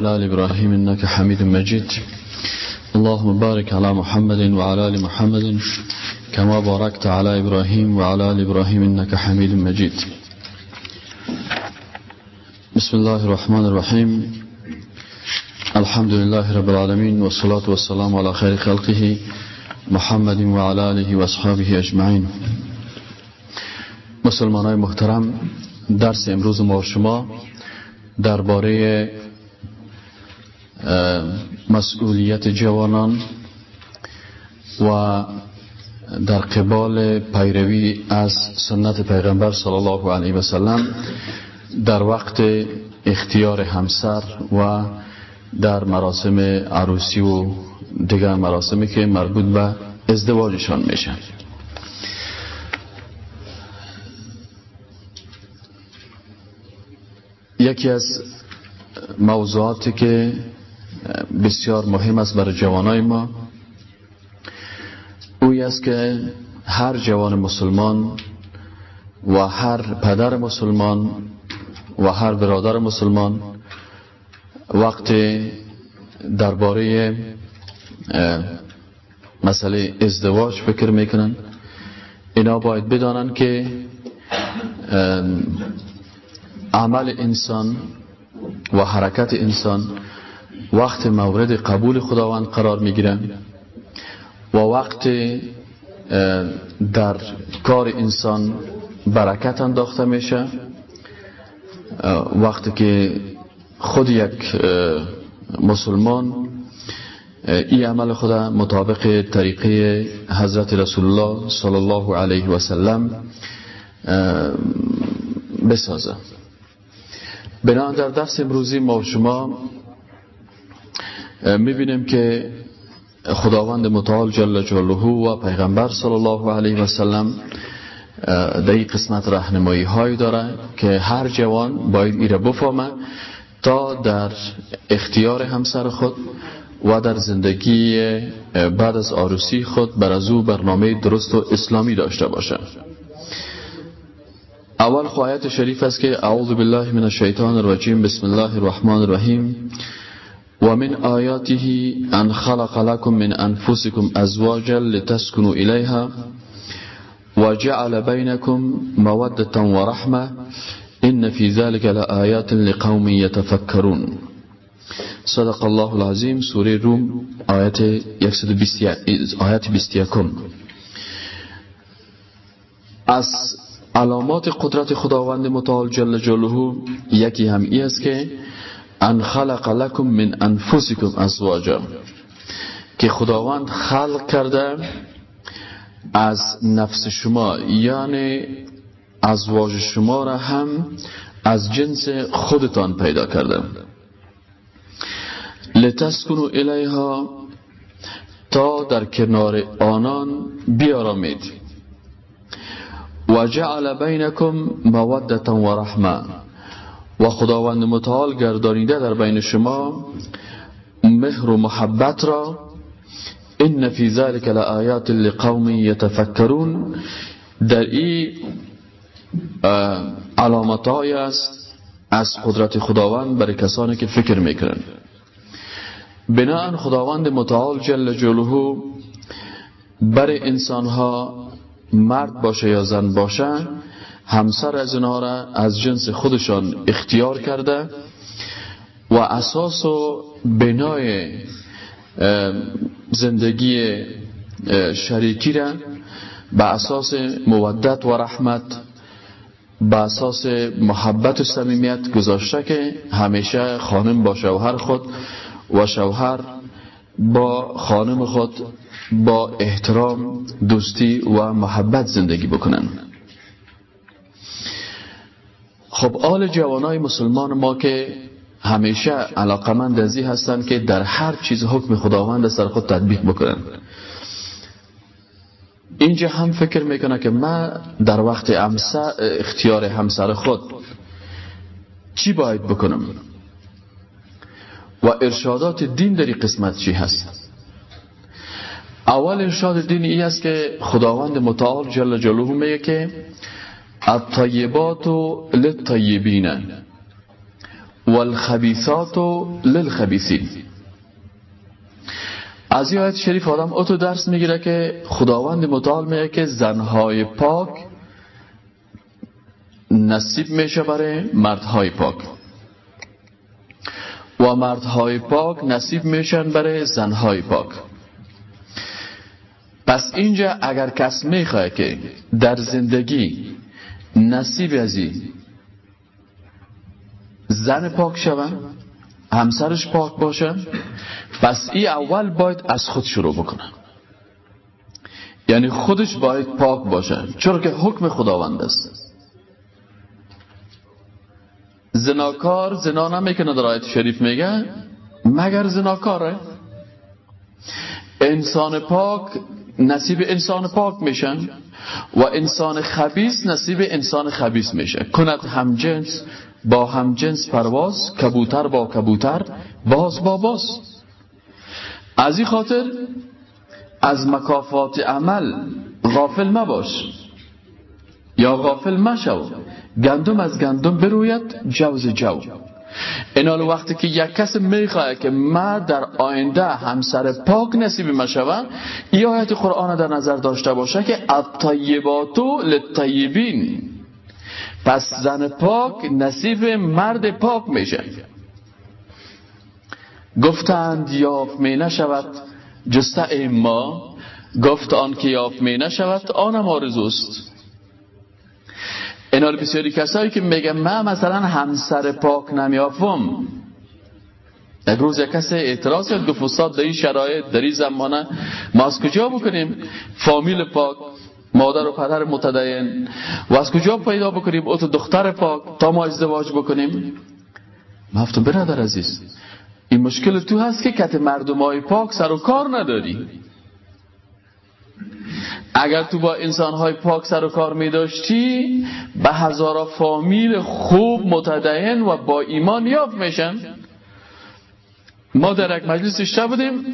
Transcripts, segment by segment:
لال إبراهيم إنك حميد مجيد اللهم بارك على محمد وعلى آل محمد كما باركت على إبراهيم وعلى آل إبراهيم إنك حميد مجيد بسم الله الرحمن الرحيم الحمد لله رب العالمين والصلاة والسلام على خير خلقه محمد وعلى آله وأصحابه أجمعين مسلمان محترم درس امروز ما شما درباره مسئولیت جوانان و در قبال پیروی از سنت پیغمبر صلی الله علیه و سلم در وقت اختیار همسر و در مراسم عروسی و دیگر مراسمی که مربوط به ازدواجشان میشن یکی از موضوعاتی که بسیار مهم است برای جوانای ما. اوی است که هر جوان مسلمان و هر پدر مسلمان و هر برادر مسلمان وقتی درباره مسئله ازدواج فکر می‌کنن. اینا باید بدانن که عمل انسان و حرکت انسان وقت مورد قبول خداوند قرار می‌گیرن و وقت در کار انسان برکت انداخته میشه. وقتی که خود یک مسلمان این عمل خود مطابق طریقه حضرت رسول الله صلی الله علیه و سلم بسازه. بنا در درس امروزی ما شما می‌بینیم که خداوند متعال جل جلاله و پیغمبر صلی الله علیه و سلم در این قسمت رهنمایی هایی داره که هر جوان باید ایره بفهمه تا در اختیار همسر خود و در زندگی بعد از آروسی خود بر از او برنامه درست و اسلامی داشته باشه. اول خواهیت شریف است که اعوذ بالله من الشیطان الرجیم. بسم الله الرحمن الرحیم. و من آیاته أن خلق لكم من أنفسكم أزواجا لتسكنوا الیها وجعل بينكم مودة ورحمة إن في ذلك لآيات لقوم يتفكرون. صدق الله العظیم سورة روم 120 آیت 21 از علامات قدرت خداوند متعال جل جلاله یکی هم ای است که ان خلق لكم من انفسكم ازواجا که خداوند خلق کرده از نفس شما یعنی ازواج شما را هم از جنس خودتان پیدا کرده. لتسکنو الیها تا در کنار آنان بیارامید. و جعل بینکم مودتا و رحمه و خداوند متعال گردانیده در بین شما مهر و محبت را ان فی ذلك لآیات لقوم یتفکرون در این علامت است از قدرت خداوند برای کسانی که فکر می‌کنن بناهن خداوند متعال جل جلاله برای انسانها مرد باشه یا زن باشه همسر از اینها را از جنس خودشان اختیار کرده و اساس و بنای زندگی شریکی را به اساس مودت و رحمت به اساس محبت و صمیمیت گذاشته که همیشه خانم با شوهر خود و شوهر با خانم خود با احترام دوستی و محبت زندگی بکنن. خب آل جوانای مسلمان ما که همیشه علاقمند ازی هستند که در هر چیز حکم خداوند سر خود تطبیق بکنن. اینجا هم فکر می‌کنه که من در وقت اختیار همسر خود چی باید بکنم؟ و ارشادات دین در قسمت چی هست؟ اول ارشاد دین ای است که خداوند متعال جل جلاله میگه که الطیبات للطیبین والخبیثات للخبیثین از این آیت شریف آدم اتو درس می‌گیره که خداوند متعال میگه که زنهای پاک نصیب میشه برای مردهای پاک. و مردهای پاک نصیب میشن برای زنهای پاک. پس اینجا اگر کس می‌خواه که در زندگی نصیب از زن پاک شون همسرش پاک باشن پس ای اول باید از خود شروع بکنه یعنی خودش باید پاک باشه چرا که حکم خداوند است. زناکار زنا نمی‌کنه در آیت شریف میگه مگر زناکاره؟ انسان پاک نصیب انسان پاک میشن. و انسان خبیس نصیب انسان خبیس میشه. کند همجنس با همجنس پرواز کبوتر با کبوتر باز با باز. از این خاطر از مکافات عمل غافل مباش. یا غافل مشو. گندم از گندم بروید جوز جو. اینال وقتی که یک کس می‌خواه که ما در آینده همسر پاک نصیب مشوم ای آیت قرآن در نظر داشته باشه که الطیباتو للطیبین. پس زن پاک نصیب مرد پاک میشه. گفتند یافت می نشود جسته ما. گفت آن که یافت می نشود آنم آرزوست. اینا بسیاری کسایی که میگه من مثلا همسر پاک نمیافم. یک روز یک کسی اعتراض کرد گفت استاد در این شرایط در این زمانه ما از کجا بکنیم؟ فامیل پاک مادر و پدر متدین و از کجا پیدا بکنیم؟ اوت دختر پاک تا ما ازدواج بکنیم؟ مفتون برادر عزیز این مشکل تو هست که کت مردم های پاک سر و کار نداری. اگر تو با انسانهای پاک سر و کار می داشتی به هزارا فامیل خوب متدین و با ایمان یافت میشن. ما در یک مجلس اشته بودیم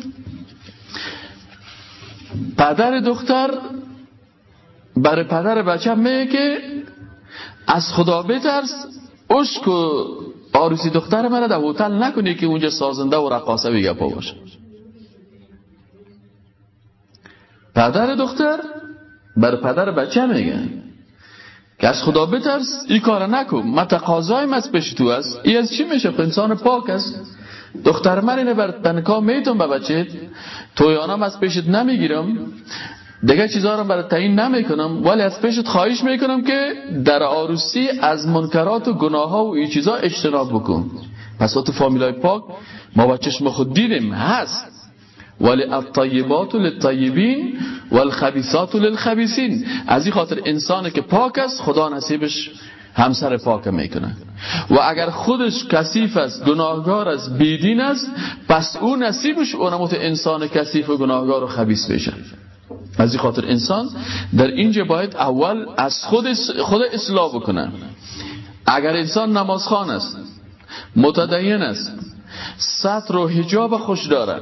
پدر دختر برای پدر بچه میگه که از خدا بترس اشک و آروسی دختر مرا در هتل نکنی که اونجا سازنده و رقاصه بگه باشه. پدر دختر بر پدر بچه میگن. که از خدا بترس این کار نکن. ما تقاضایم از پیش تو است. ای از چی میشه؟ خب انسان پاک است. دختر من اینه بر تنکا میتون به بچه. تویانم از پیشت نمی‌گیرم. دیگه چیزها رو برای تعیین نمی‌کنم. ولی از پیشت خواهش می‌کنم که در عروسی از منکرات و گناه ها و این چیزها اجتناب بکن. پس تو فامیلای پاک ما با چشم خود دیدیم هست. ولی الطیبات للطیبین والخبیثات للخبیثین. از این خاطر انسانی که پاک است خدا نصیبش همسر پاک می‌کنه. و اگر خودش کثیف است گناهگار است بیدین است پس او نصیبش اونموت انسان کثیف و گناهگار و خبیث بشه. از این خاطر انسان در اینجا باید اول از خود خود اصلاح بکنه. اگر انسان نمازخان است متدین است سطر و حجاب خوش داره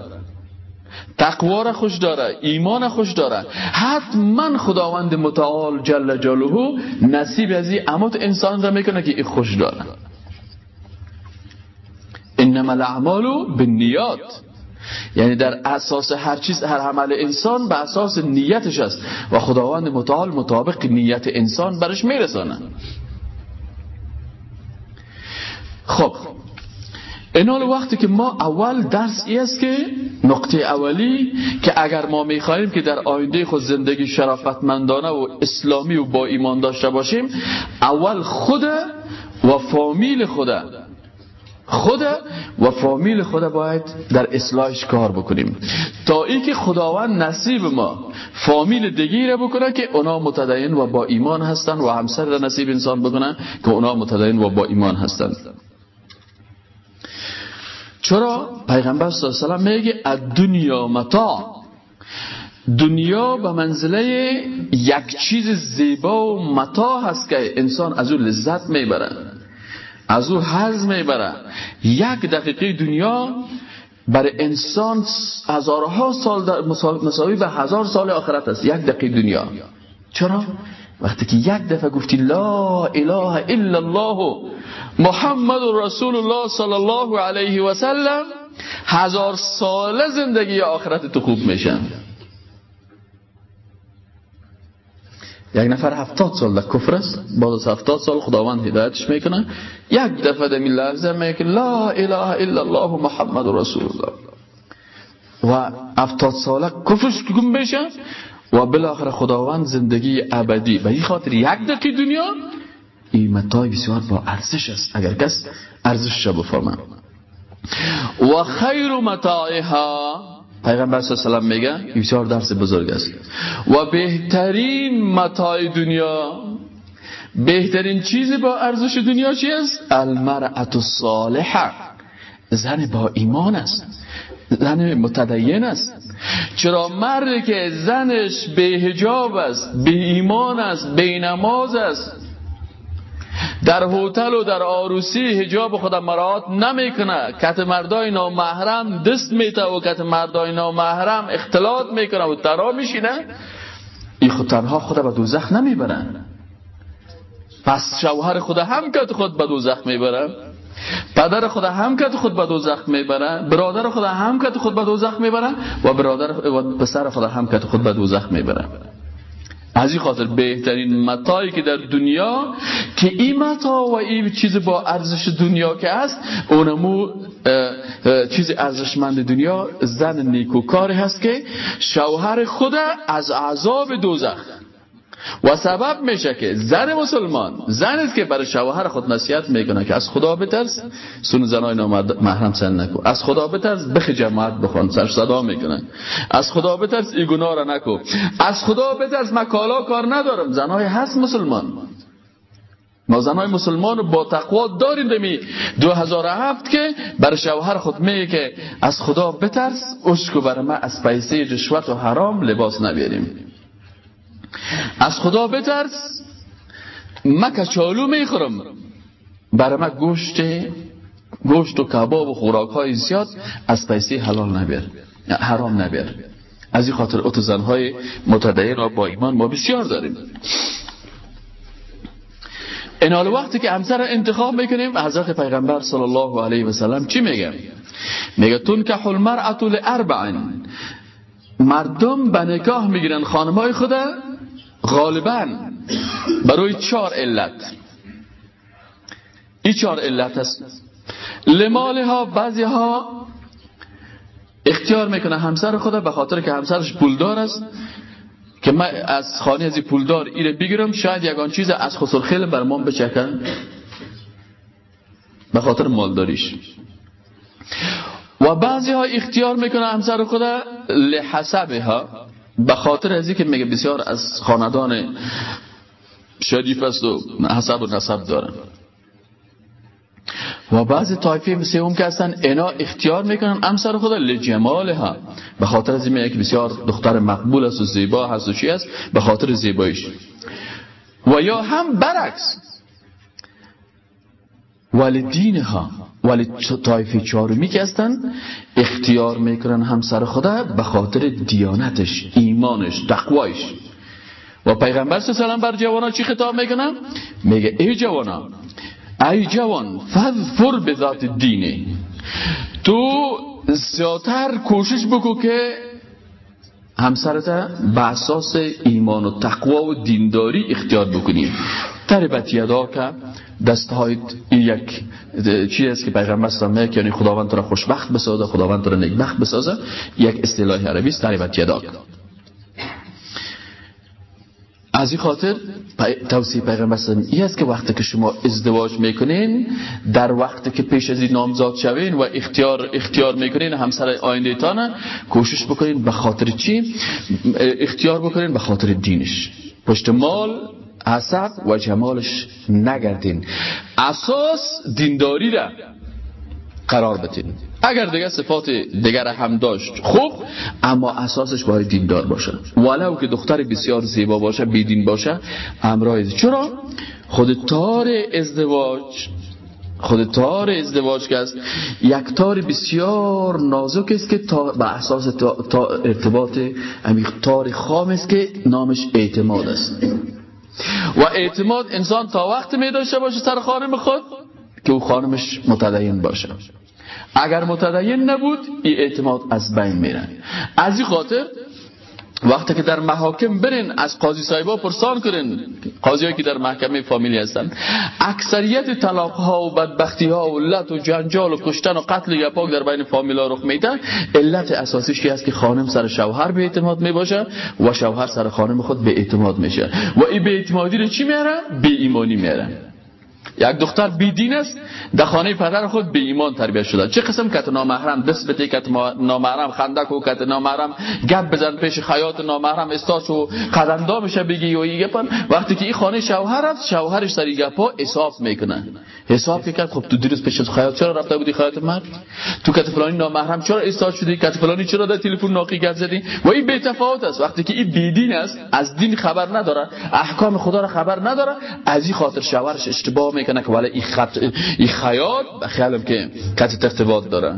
تقوا را خوش داره ایمان خوش داره. حتما خداوند متعال جل جلاله نصیب از این اموت انسان را می‌کنه که این خوش داره. انما الاعمال بالنیات. یعنی در اساس هر چیز هر عمل انسان به اساس نیتش است. و خداوند متعال مطابق نیت انسان برش میرسانه. خب این حال وقتی که ما اول درس ای است که نقطه اولی که اگر ما می‌خواهیم که در آینده خود زندگی شرافتمندانه و اسلامی و با ایمان داشته باشیم اول خود و فامیل خود. خود و فامیل خود باید در اصلاحش کار بکنیم. تا ای که خداوند نصیب ما فامیل دیگی را بکنه که اونا متدین و با ایمان هستند و همسر را نصیب انسان بکنه که اونا متدین و با ایمان هستند. چرا؟ پیغمبر صلی الله علیه و میگه دنیا متا. دنیا به منزله یک چیز زیبا و متا هست که انسان از او لذت می‌بره از او حظ می‌بره. یک دقیقه دنیا برای انسان هزارها سال مساوی به هزار سال آخرت است. یک دقیقه دنیا. چرا؟ وقتی که یک دفعه گفتی لا اله الا الله محمد رسول الله صلی الله علیه و سلم هزار ساله زندگی آخرت تو خوب میشن. یک نفر هفتاد سال در کفر است. بعد از هفتاد سال خداوند هدایتش می‌کنه. یک دفعه دمی لحظه میگه لا اله الا الله محمد رسول الله و هفتاد ساله کفرش گم بشه و بالاخره خداوند زندگی ابدی. به این خاطر یک دقیقه دنیا این متای بسیار با ارزش است. اگر کس ارزش را بفهمه و خیر متاعها. پیغمبر صلی الله علیه میگه بسیار درس بزرگ است. و بهترین متاع دنیا بهترین چیزی با ارزش دنیا چی است؟ المرأة الصالحه زن با ایمان است. زن متدین است. چرا مردی که زنش به هجاب است به ایمان است به نماز است در هتل و در آروسی هجاب خودم مراد نمی‌کنه. کت مردای نامحرم دست میته و کت مردای نامحرم اختلاط می‌کنه و ترا میشینه. این خود تنها خود به دوزخ نمی‌برن پس شوهر خود هم کت خود به دوزخ می‌برن پدر خود هم کت خود به دوزخ می‌برن برادر خود هم کت خود به دوزخ می‌برن و برادر و پسر خود هم کت خود به دوزخ می‌برن از این خاطر بهترین متایی که در دنیا که این متا و این چیز با ارزش دنیا که هست اونمو چیز ارزشمند دنیا زن نیکوکاری هست که شوهر خود از عذاب دوزخ. و سبب میشه که زن مسلمان زن است که برای شوهر خود نصیحت می‌کنه که از خدا بترس. سون زنای محرم سن نکو از خدا بترس بخ جماعت بخوان. سر صدا می‌کنن از خدا بترس ای گناه را نکو. از خدا بترس مکالا کار ندارم. زنای هست مسلمان. ما زنای مسلمان با تقوا داریم. دمی 2007 که بر شوهر خود میگه که از خدا بترس اشکو بر ما از پیسه رشوت و حرام لباس نبیریم از خدا بترس من کچالو می‌خورم. برای من گوشت گوشت و کباب و خوراک های زیاد از پیسه حلال نبیر حرام نبیر از این خاطر اتو زنهای متدین و با ایمان ما بسیار داریم. این حال وقتی که همسر انتخاب می‌کنیم حضرت پیغمبر صلی الله علیه و سلم چی میگه؟ میگه تون که المرأة لاربع مردم به نکاح می‌گیرن خانمای خدا غالبا برای چهار علت. این چهار علت است. لمال ها بعضی ها اختیار می‌کنه همسر خدا به خاطر که همسرش پولدار است که من از خانه از پولدار ایره بگیرم شاید یگان چیز از خسر خیلی بر من بچکن. به خاطر مالداریش. و بعضی ها اختیار می‌کنه همسر خدا لحسبه ها به خاطر ازی که میگه بسیار از خاندان شریف است و حسب و نسب دارن. و بعضی طایفه سوم که هستن اینا اختیار می‌کنن امسر خدا لجمال ها به خاطر از که بسیار دختر مقبول است و زیبا هست و چی است؟ به خاطر زیباییش. و یا هم برعکس. ولی ها ولی طایفه چهارمی که هستن اختیار می‌کنن همسر خدا به خاطر دیانتش ایمانش تقوایش و پیغمبر الله بر جوانا چی خطاب می‌کنن میگه ای جوانا ای جوان فذفر به ذات دینه تو زیادتر کوشش بکو که همسرت به اساس ایمان و تقوا و دینداری اختیار بکنی. تربت یدا که دست های یک چی است که پیغمبر صلی یعنی خداوند تو را خوشبخت بسازه خداوند تو را نیکبخت بسازه یک اصطلاح عربی است تربت یدا. از این خاطر توصیه پیغمبر صلی این است که وقتی که شما ازدواج می‌کنین در وقتی که پیش از این نامزاد شوین و اختیار اختیار می‌کنین همسر آینده تانه کوشش بکنین به خاطر چی؟ اختیار بکنین به خاطر دینش. پشت مال حسب و جمالش نگردین. اساس دینداری را قرار بتین اگر دیگه صفات دیگر هم داشت خوب اما اساسش باید دیندار باشه. ولو که دختر بسیار زیبا باشه بیدین باشه امرای چرا؟ خود تار ازدواج خود تار ازدواج که است یک تار بسیار نازک است که تا به اساس تا, ارتباط تار خام است که نامش اعتماد است. و اعتماد انسان تا وقت می داشته باشه سر خانم خود که او خانمش متدین باشه. اگر متدین نبود این اعتماد از بین میره از این خاطر وقتی که در محاکم برین از قاضی صاحبا پرسان کنین قاضی که در محکمه فامیلی هستن. اکثریت طلاق ها و بدبختی ها و لط و جنجال و کشتن و قتل یپاک در بین فامیلا رخ میده علت اساسیش است که خانم سر شوهر به اعتماد می باشه و شوهر سر خانم خود به اعتماد میشه. و این به اعتمادی رو چی میاره؟ به ایمانی میاره. یک دختر دین است در خانه پدر خود به ایمان تربیت شده. چه قسم کت نامحرم؟ دست بده کت نامحرم خندک و کت نامحرم. گپ بزن پیش خیاط نامحرم استاس و قدندا بشه بگی و یه وقتی که این خانه شوهر است شوهرش سر گپا حساب می‌کنه. حساب که کرد خب تو دیروز پیش خیاط چرا رفته بودی خیاط مرد؟ تو کت فلانی نامحرم چرا استاس شدی؟ کت فلانی چرا در تلفن ناقی گپ زدی؟ و این بی تفاوت است. وقتی که این بیدین است از دین خبر نداره احکام خدا را خبر نداره از این خاطر شوهرش اشتباه می‌کنه. که ولی این خط این خیاط خیالم که کت ارتباط داره.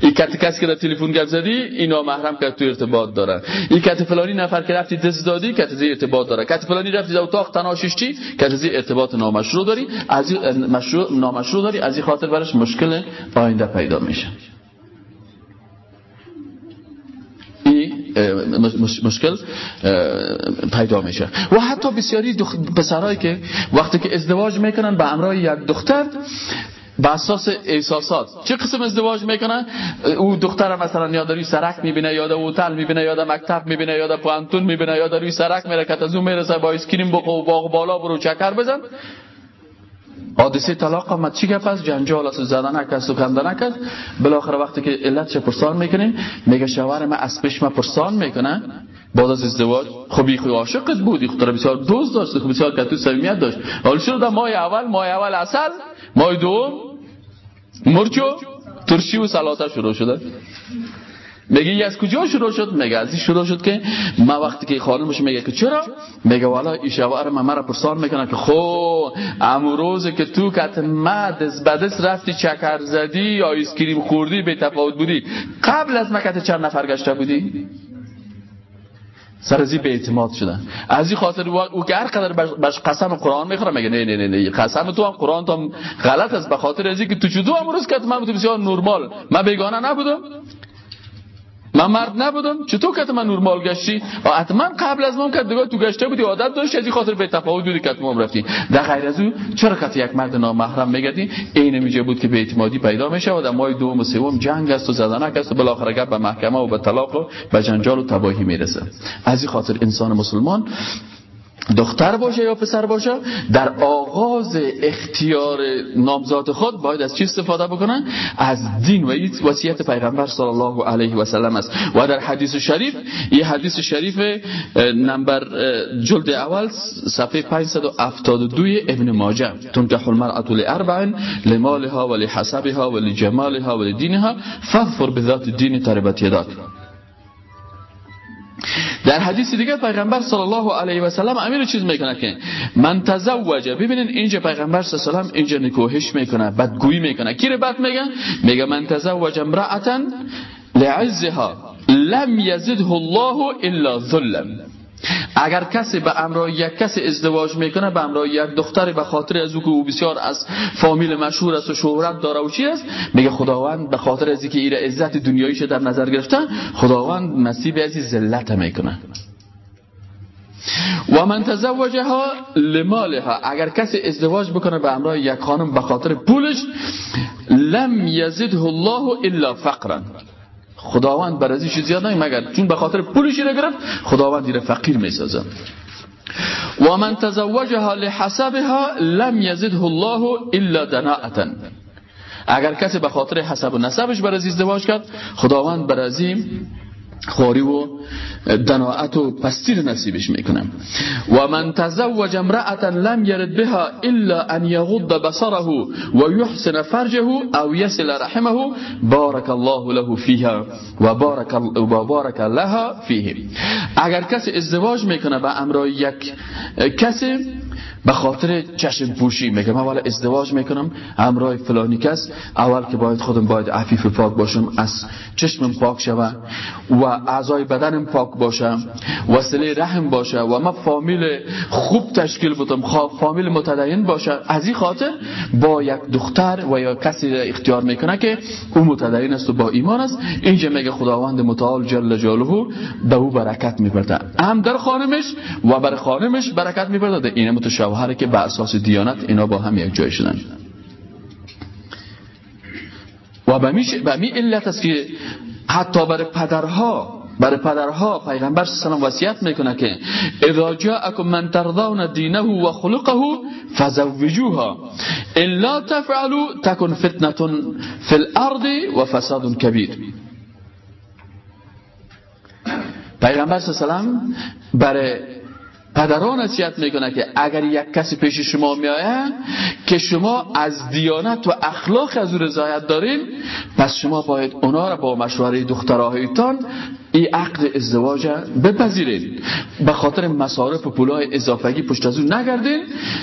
این کت کسی که تلفن گپ زدی اینا محرم که تو ارتباط داره. این کت فلانی نفر که رفتی دست دادی کت زی ارتباط داره. کت فلانی رفتی در اتاق تناششتی زی ارتباط نامشروع داری. از مشروع نامشروع داری. از این خاطر برش مشکل آینده پیدا میشه. مشکل پیدا میشه. و حتی بسیاری پسرهایی که وقتی که ازدواج می‌کنن به همراه یک دختر به اساس احساسات. چه قسم ازدواج می‌کنن؟ او دختر مثلا یا روی سرک می‌بینه یا در هتل می‌بینه یا در مکتب می‌بینه یا در پوانتون می‌بینه یا روی سرک میره که از اون می‌رسه با اسکریم بخو باغ بالا برو چکر بزن. حادثه طلاق هم چی گپ است؟ جنجال است زدن نکست و کنده نکست بالاخره وقتی که علت چه پرسان می‌کنیم میگه شوهر من از پیش ما پرسان می‌کنه. بعد از ازدواج خب این عاشقت بود این خود بسیار دوست داشت خب بسیار کتو صمیمیت داشت. حالا شروع در اول ماه اول اصل ماه دوم مرچ و ترشی و سلاطه شروع شده. میگه از کجا شروع شد؟ میگه از این شروع شد که ما وقتی که خانمش میگه که چرا؟ میگه والا این شوهر ما مرا پرسان می‌کنه که خو امو روز که تو کت مه دس به دس رفتی چکر زدی یا ice cream خوردی به تفاوت بودی؟ قبل از مه کت چند نفر گشته بودی؟ سر ازی بی اعتماد شدن. از این خاطر او که هر قدر بش قسم قرآن می‌خوره میگه نه نه نه نه قسم تو هم قرآن تو هم غلط است. به خاطر ازی که تو چدو امروز که من بودم بسیار نرمال. من بیگانه نبودم. من مرد نبودم. چطور که من نورمال گشتی؟ حتما قبل از من که دیگه تو گشته بودی عادت داشتی از این خاطر به تفاوت بودی که ما رفتی. در غیر از او چرا که یک مرد نامحرم میگدی این میجه بود که به اعتمادی پیدا میشه و در ماه دوم و سوم جنگ است و زدنک است و بالاخره به محکمه و به طلاق و به جنجال و تباهی می‌رسه از این خاطر انسان مسلمان دختر باشه یا پسر باشه در آغاز اختیار نامزاد خود باید از چی استفاده بکنن؟ از دین و این وصیت پیغمبر صلی الله علیه و سلم است. و در حدیث شریف یه حدیث شریف نمبر جلد اول صفحه 572 ابن ماجه. تنکح المرأة لاربع لمالها ولحسبها ولجمالها ولدینها فظفر بذات الدین تربت یداک. در حدیث دیگه پیغمبر صلی الله علیه و سلم امیر چیز می‌کنه که من تزوج ببینین اینجا پیغمبر صلی الله علیه و اینجا نکوهش می‌کنه بدگویی می‌کنه کی رو بد میگه؟ میگه من تزوج امرأتا لعزها لم یزده الله الا ظلم. اگر کسی به امرای یک کسی ازدواج می‌کنه به امرای یک دختری به خاطر از او که او بسیار از فامیل مشهور است و شهرت داره و چی است؟ میگه خداوند به خاطر از اینکه ایره عزت دنیاییش در نظر گرفته خداوند نصیب از ذلت می‌کنه. و من تزوجها لمالها. اگر کسی ازدواج بکنه به امرای یک خانم به خاطر پولش لم یزده الله الا فقرا. خداوند بر ازیش زیاد نمی مگر چون به خاطر پولش رو گرفت خداوند دیره فقیر می‌سازه و من تزوجها لحسبها لم یزده الله الا دناعتا اگر کسی به خاطر حسب و نسبش بر ازدواج کرد خداوند بر ازیم خوری و دناعت و پستیر نصیبش می‌کنم. و من تزوج امرأة لم يرد بها الا ان يغض بصره و يحسن فرجه او يصل رحمه بارك الله له فيها و بارك, و بارك لها فيه اگر کسی ازدواج می‌کنه به امرای یک کسی به خاطر چشم پوشی میگه من والا ازدواج می‌کنم. همراه فلانی کس. اول که باید خودم باید عفیف پاک باشم از چشمم پاک شوم و اعضای بدنم پاک باشم وسیله رحم باشه و من فامیل خوب تشکیل بدم. فامیل متدین باشه. از این خاطر با یک دختر و یا کسی اختیار می‌کنه که او متدین است و با ایمان است. اینجا میگه خداوند متعال جل جلاله به او برکت میبرده. هم در خانمش و بر خانمش برکت میبرده این متشوهره که بر اساس دیانت اینا با هم یک جای شدن. و به می علت است که حتی برای پدرها برای پدرها پیغمبر سلام وصیت می‌کنه که اذا جاءكم من ترضون دینه و خلقه فزوجوها. الا تفعلوا تكن فتنه في الارض و فساد کبیر. پیغمبر سلام برای پدران نصیحت می‌کنه که اگر یک کسی پیش شما میآید که شما از دیانت و اخلاق از او رضایت دارین پس شما باید اونا را با مشوره دخترهایتان این عقد ازدواج بپذیرین. به خاطر مصارف و پولای اضافگی پشت از اون نگردین.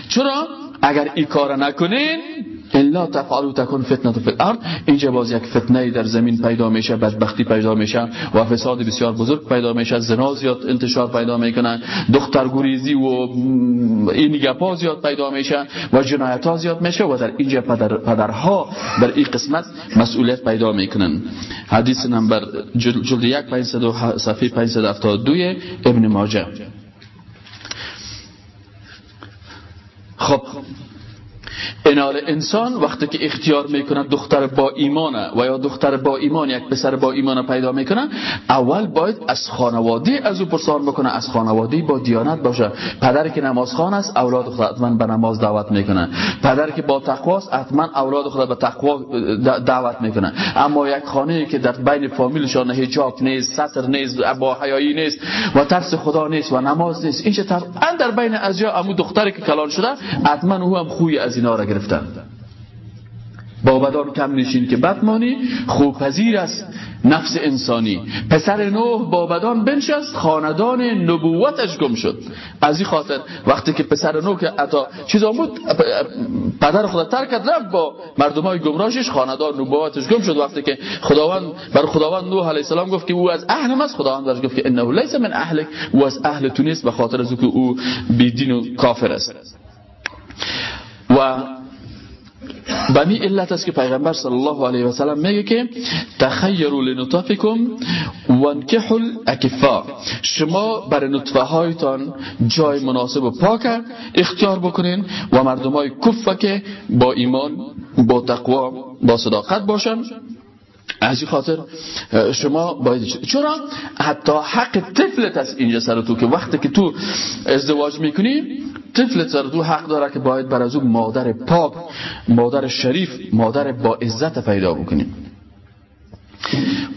چرا؟ اگر این کار نکنین الا تفعلوا تکن فتنه فی الارض اینجا باز یک فتنه در زمین پیدا میشه بدبختی پیدا میشه و فساد بسیار بزرگ پیدا میشه. زنا زیاد انتشار پیدا می‌کنن دختر گریزی و این گپا زیاد پیدا میشه و جنایت ها زیاد میشه و در اینجا پدر پدرها در این قسمت مسئولیت پیدا می‌کنن. حدیث نمبر جلد یک صفحه 572 ابن ماجه. خب انال انسان وقتی که اختیار می‌کنه دختر با ایمانه و یا دختر با ایمان یک پسر با ایمان پیدا می‌کنه اول باید از خانواده از او پرسان بکنه از خانواده با دیانت باشه پدری که نماز خان است اولاد خود حتما به نماز دعوت می‌کنه پدری که با تقوا است حتما اولاد خود به تقوا دعوت می‌کنه اما یک خانه که در بین فامیلشان حجاب نیست ستر نیست با حیایی نیست و ترس خدا نیست و نماز نیست این طبعا در بین ازیا امو دختری که کلان شده حتما او هم خوی از اینا را گرفتن با بدان کم نشین که بدمانی خوب پذیر است نفس انسانی. پسر نوح با بدان بنشست خاندان نبوتش گم شد. از این خاطر وقتی که پسر نوح که عطا چیز بود پدر خدا ترک کرد رفت با مردم های گمراشش خاندان نبوتش گم شد. وقتی که خداوند بر خداوند نوح علیه السلام گفت که او از اهل است خداوند برش گفت که انه لیس من اهلک او از اهل تو نیست به خاطر از که او بیدین و کافر است. و به علت است که پیغمبر صلی الله علیه و سلم میگه که تخیروا لنطفکم وانکحوا الاکفا شما برای نطفه هایتان جای مناسب و پاک اختیار بکنین و مردم های کفه که با ایمان با تقوا با صداقت باشن. از این خاطر شما باید چرا؟ حتی حق طفلت است اینجا سر تو که وقتی که تو ازدواج می‌کنی طفلت سر تو حق داره که باید بر از او مادر پاک مادر شریف مادر با عزت پیدا بکنیم.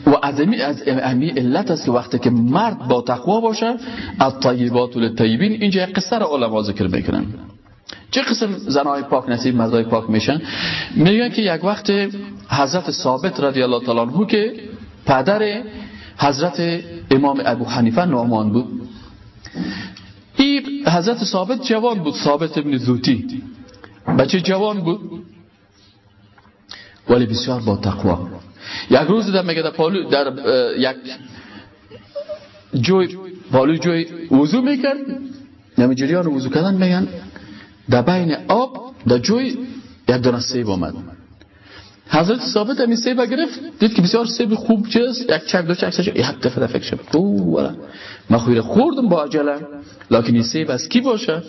و از امی علت است که وقتی که مرد با تقوا باشه از طیبات و طیبین اینجا قصه را علما ذکر می‌کنن. چه قسم زنهای پاک نصیب مردای پاک میشن؟ میگن که یک وقت حضرت ثابت رضی الله تعالی عنہ که پدر حضرت امام ابو حنیفه نعمان بود. این حضرت ثابت جوان بود ثابت ابن زوتی بچه جوان بود ولی بسیار با تقوا یک روز در میگه در پالو در یک جوی پالو جوی وضو می‌کرد نمی جریان وضو کردن میگن در بین آب در جوی یک دانه سیب آمد حضرت ثابت همین سیب گرفت. دید که بسیار سیب خوب چیست یک چک دو چک سه یک دفعه فکر شد. او من خویر خوردم با عجله. لکن این سیب از کی باشه؟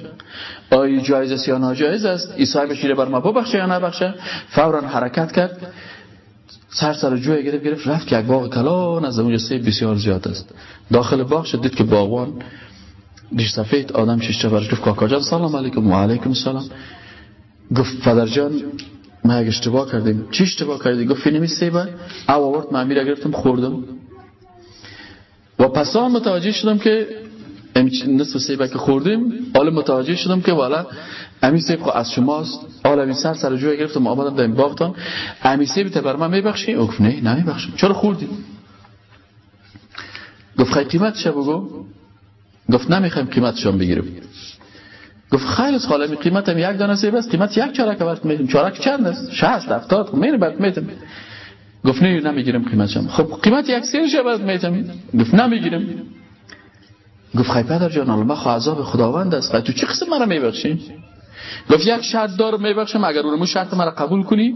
آیا جایز است یا ناجایز است؟ این صاحب شیره بر ما ببخشه یا نبخشه؟ فورا حرکت کرد. سر سر جوی گرفت گرفت رفت که یک باغ کلان از اونجا سیب بسیار زیاد است. داخل باغ شد دید که باغوان دیش سفید آدم شش برش گفت کاکا جان سلام علیکم و علیکم سلام. گفت پدر جان ما اگه اشتباه کردیم. چی اشتباه کردی؟ گفت فیلمی سیبه او آورد من میره گرفتم خوردم. و پسان متوجه شدم که نصف سیبه که خوردیم حالا متوجه شدم که والا امی سیب خو از شماست. حالا امی سر سر جوی گرفتم آمدم در این باغتان امی سیب تا بر من میبخشی؟ گفت نه نمیبخشم چرا خوردی؟ گفت خیلی قیمت شو بگو گفت. نمی‌خوایم قیمتشان بگیریم گفت خیلی خاله قیمت هم یک دانه سیب است. قیمت یک چارک برات میدم چارک چند است؟ 60 70 مینه برات میدم گفت نه نمی‌گیرم قیمتشم خب قیمت یک سیر شه برات میدم گفت نمی‌گیرم. گفت خیلی پدر جان الله خو عذاب خداوند است. تو چه قسم مرا میبخشی؟ گفت یک شرط دارم میبخشم اگر اونمو شرط مرا قبول کنی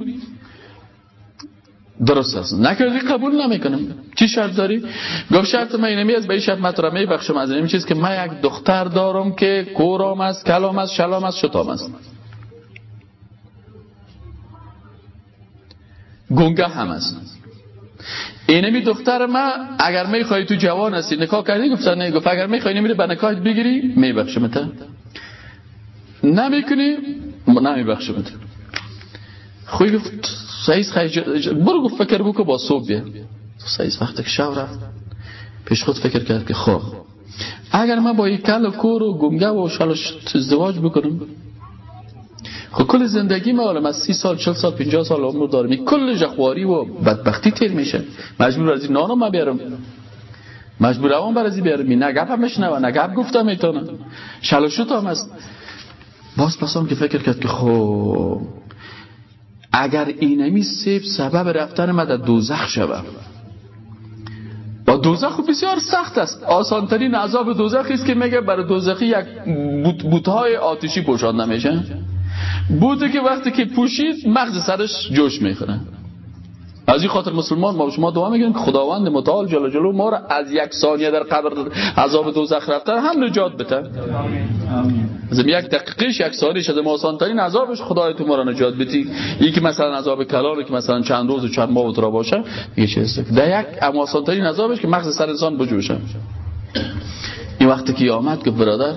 درست است. نکردی قبول نمی‌کنم. چی شرط داری؟ گفت شرط من اینمی از به این شرط مطرح میبخشم از این چیز که من یک دختر دارم که کورام است کلام است شلام است شتام است. گنگه هم است. اینمی دختر ما اگر می‌خوای تو جوان هستی نکاح کردی؟ گفت نه. گفت اگر می‌خوای نمیره به نکاحت بگیری میبخشم تا نمی‌کنی؟ نمیبخشم تا خوی گفت سعیز خیج برو گفت فکر بکن با صبح بیا. سعیز وقتی که شب رفت. پیش خود فکر کرد که خواه اگر من با یک کل کور و گمگه و شالش ازدواج بکنم خب کل زندگی ما از سی سال چل سال پینجا سال عمر دارم. کل جخواری و بدبختی تیر میشه. مجبور از این نانو ما بیارم. مجبور بر ازی بیارم. نه گپ هم مشنوه نه گپ گفتم می‌تونم شلوشوت هم است باز پسام که فکر کرد که خب اگر اینمی سیب سبب رفتن من در دوزخ شود. با دوزخ بسیار سخت است. آسانترین عذاب دوزخی است که میگه برای دوزخی یک بوتهای آتشی پوشانده میشه بوده که وقتی که پوشید مغز سرش جوش می‌خوره. از این خاطر مسلمان ما شما دعا میگیم که خداوند متعال جل جلو ما را از یک ثانیه در قبر عذاب دوزخ رفتن هم نجات بده. از یک دقیقش یک ثانیه شده ما آسانترین عذابش خدای تو ما را نجات بدی. یکی مثلا عذاب کلان که مثلا چند روز و چند ماه را باشه یه چیز در یک اما آسانترین عذابش که مغز سر انسان بجوشه. این وقتی که آمد که برادر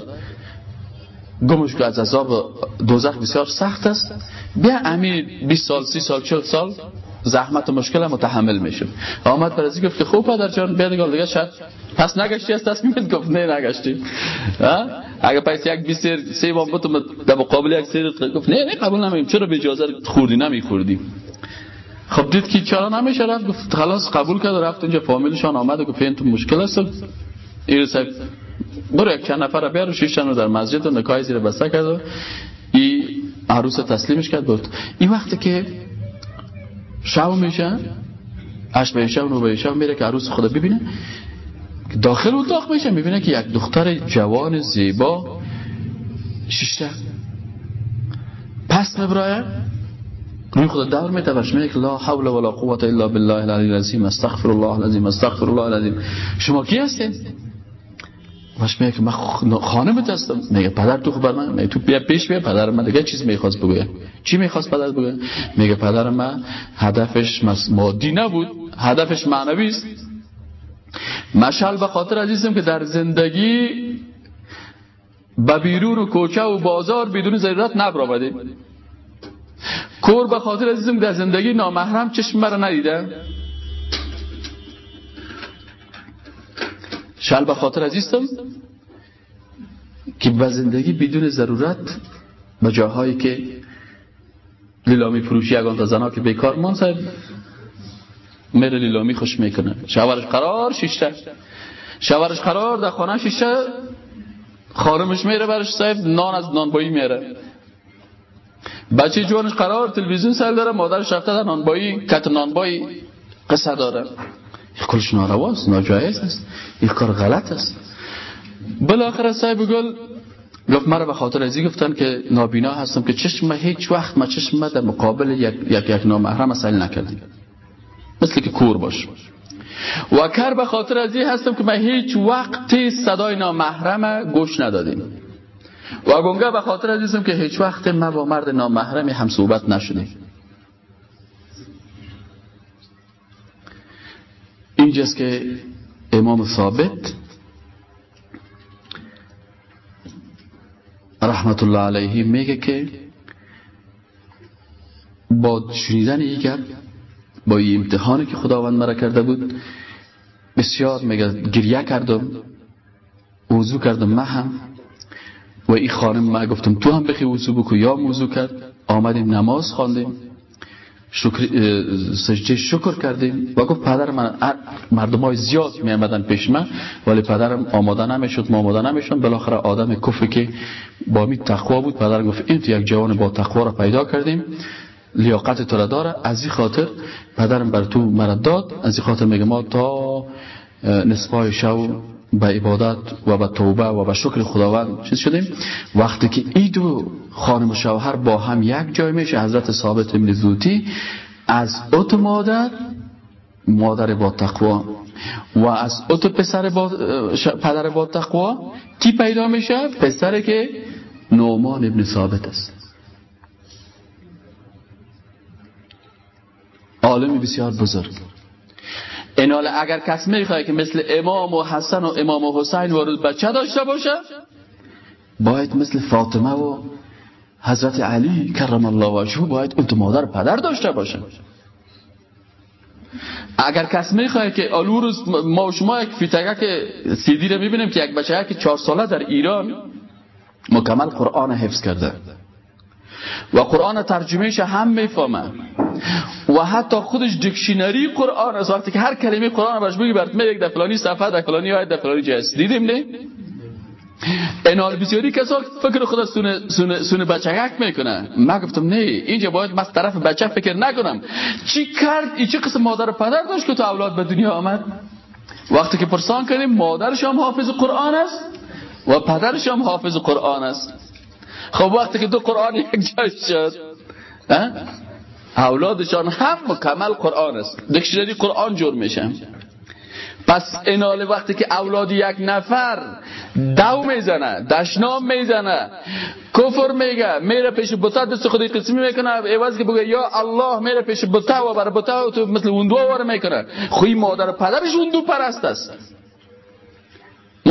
گمش که از عذاب دوزخ بسیار سخت است. بیا امیر 20 سال 30 سال 40 سال زحمت و مشکل متحمل میشم آمد برازی گفت که خوب پدر جان بیا دیگه شد پس نگشتی از تصمیمت گفت نه نگشتی. اگه پس یک بیسیر سه بام بتم در مقابل یک سیر گفت نه نه قبول نمیم. چرا به اجازه خوردی؟ نمیخوردی خب دید که چرا نمیشه رفت گفت خلاص قبول کرد رفت. اینجا فامیلشان آمد و گفت تو مشکل است. این صاحب برو یک چند نفر بیار شش رو در مسجد و نکای زیر بسته کرد و این عروس تسلیمش کرد. بود این وقتی که شب میشه اش به شب رو به شب میره که عروس خدا ببینه. داخل اتاق میشه می‌بینه که یک دختر جوان زیبا ششته پس مبرایه روی خدا دور میته برش میگه لا حول ولا قوت الا بالله العلی العظیم استغفر الله العظیم استغفر الله العظیم. شما کی هستین؟ باش میگه که من خانمت هستم. میگه پدر تو خبر من میگه تو بیا پیش بیا پدر من دیگه چیز می‌خواست بگه چی می‌خواست پدر بگه میگه پدر من هدفش مادی نبود هدفش معنوی است. مشال به خاطر عزیزم که در زندگی به بیرون و کوچه و بازار بدون ضرورت نبر کور به خاطر عزیزم در زندگی نامحرم چشم مرا ندیده. شل به خاطر عزیزم که به زندگی بدون ضرورت به جاهایی که لیلامی فروشی اگان تا زنها که بیکار مان صاحب میره لیلامی خوش می‌کنه. شوارش قرار شیشه شوارش قرار در خانه شیشه خارمش میره برش صاحب نان از نانبایی میره. بچه جوانش قرار تلویزیون سر داره مادرش رفته در نانبایی کت نانبایی قصه داره. کلش نارواست ناجایز است این کار غلط است بالاخره صاحب گل گفت مرا به خاطر ازی گفتن که نابینا هستم که چشم هیچ وقت ما چشم در مقابل یک یک, یک نامحرم اصلا نکردیم مثل که کور باش. و کر به خاطر ازی هستم که ما هیچ وقتی صدای نامحرم گوش ندادیم. و گنگه به خاطر هستم که هیچ وقت ما با مرد نامحرم هم صحبت نشدیم. اینجاست که امام ثابت رحمت الله علیه میگه که با شنیدن این با این امتحانی که خداوند مرا کرده بود بسیار میگه گریه کردم وضو کردم من هم. و این خانم ما گفتم تو هم بخی وضو بکو یا موضوع کرد. آمدیم نماز خواندیم. شکر سجده شکر کردیم و گفت پدر من مردم های زیاد می آمدن پیش من ولی پدرم آماده نمی‌شد ما آماده نمی‌شد. بالاخره آدم کفی که با می تقوا بود پدر گفت این تو یک جوان با تقوا را پیدا کردیم. لیاقت تو را داره. از این خاطر پدرم بر تو مرا داد. از این خاطر میگه ما تا نصفای شو به عبادت و به توبه و به شکر خداوند. چیز شدیم وقتی که این دو خانم و شوهر با هم یک جای میشه حضرت ثابت ابن زوتی از ات مادر مادر با تقوا. و از ات پسر با پدر با تقوا کی پیدا میشه؟ پسر که نومان ابن ثابت است. عالم بسیار بزرگ. اینال اگر کس می‌خواه که مثل امام و حسن و امام و حسین وارد بچه داشته باشه باید مثل فاطمه و حضرت علی کرم الله وجهه باید اون مادر پدر داشته باشه. اگر کس می‌خواه که آلو روز ما و شما یک فیتگه سیدی رو می‌بینیم که یک بچه که چهار ساله در ایران مکمل قرآن حفظ کرده. و قرآن ترجمهش هم می‌فهمه. و حتی خودش دیکشنری قرآن از وقتی که هر کلمه قرآن برش بگی برات میگه در فلانی صفحه در فلانی آیت در فلانی جای دیدیم نه؟ انال بسیاری کسا فکر خود سونه, سونه, سونه بچهک می‌کنه. من گفتم نه اینجا باید من طرف بچه فکر نکنم. چی کرد؟ ای چه قسم مادر پدر داشت که تو اولاد به دنیا آمد؟ وقتی که پرسان کنیم مادرش هم حافظ قرآن است و پدرش هم حافظ قرآن است. خب وقتی که دو قرآن یک جای شد اولادشان هم مکمل قرآن است. دکشنری قرآن جور میشن پس اینال وقتی که اولاد یک نفر دو می‌زنه دشنام می‌زنه کفر میگه میره پیش بتا دست خودی قسمی می‌کنه عوض که بگه یا الله میره پیش بتا و بر بتا تو مثل وندو واره می‌کنه. خوی مادر پدرش وندو پرست است.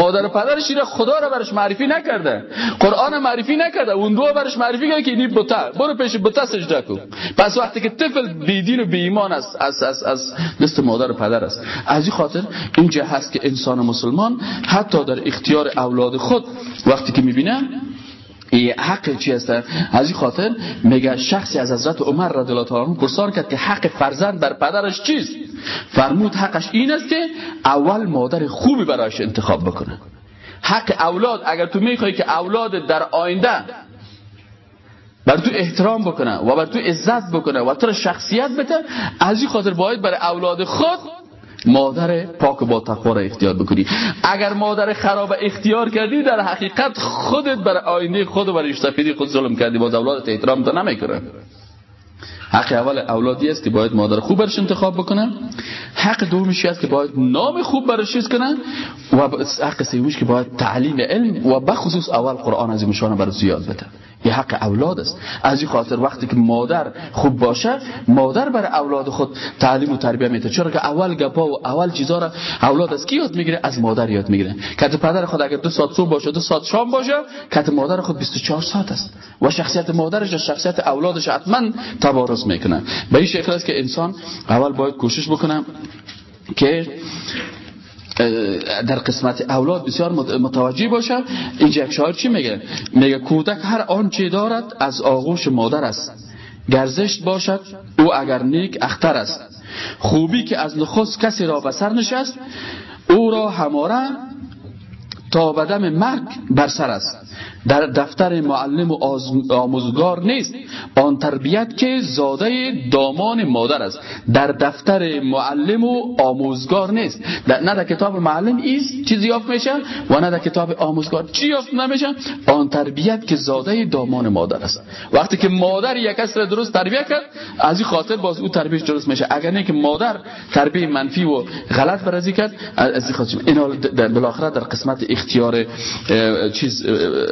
مادر پدرش اینه خدا را برش معرفی نکرده. قرآن معرفی نکرده. اون دو برش معرفی کرده که اینی بتا برو پیش بتا سجده کن. پس وقتی که طفل بیدین و بی ایمان است از از از دست مادر پدر است. از این خاطر اینجا هست که انسان مسلمان حتی در اختیار اولاد خود وقتی که می‌بینه حق چی است از این خاطر میگه شخصی از حضرت عمر رضی الله تعالی پرسان کرد که حق فرزند بر پدرش چیست؟ فرمود حقش این است که اول مادر خوبی برایش انتخاب بکنه. حق اولاد اگر تو می‌خوای که اولاد در آینده بر تو احترام بکنه و بر تو عزت بکنه و تو شخصیت بده از این خاطر باید برای اولاد خود مادر پاک با تقوا را اختیار بکنی. اگر مادر خراب اختیار کردی در حقیقت خودت بر آینه خود و بر سفیدی خود ظلم کردی. با اولادت احترام تو نمی‌کنه. حق اول اولادی است که باید مادر خوب برش انتخاب بکنن حق دومیشی است که باید نام خوب برش چیز کنن و حق سومیش که باید تعلیم علم و بخصوص اول قرآن از مشانه بر زیاد بده. یه حق اولاد است. از این خاطر وقتی که مادر خوب باشه مادر بر اولاد خود تعلیم و تربیه میده. چرا که اول گپا و اول چیزا را اولاد از کی یاد می‌گیره؟ از مادر یاد می‌گیره. کت پدر خود اگر دو ساعت صبح باشه دو ساعت شام باشه کت مادر خود 24 ساعت است. و شخصیت مادرش شخصیت اولادش حتما تبارز می‌کنه. به این شکل است که انسان اول باید کوشش بکنه که در قسمت اولاد بسیار متوجه باشه. اینجا یک شاعر چی میگه؟ میگه کودک هر آنچه دارد از آغوش مادر است. گرزشت باشد او اگر نیک اختر است. خوبی که از نخست کسی را به سر نشست او را هماره تا بدم مرگ بر سر است. در دفتر معلم و آموزگار نیست. آن تربیت که زاده دامان مادر است. در دفتر معلم و آموزگار نیست. نه در کتاب معلم ایست چیزی یافت میشه و نه در کتاب آموزگار چی یافت نمیشه. آن تربیت که زاده دامان مادر است. وقتی که مادر یک کس درست تربیت کرد از این خاطر باز او تربیت درست میشه. اگر نه که مادر تربیت منفی و غلط برازی کرد از این خاطر اینا بالاخره در قسمت اختیار چیز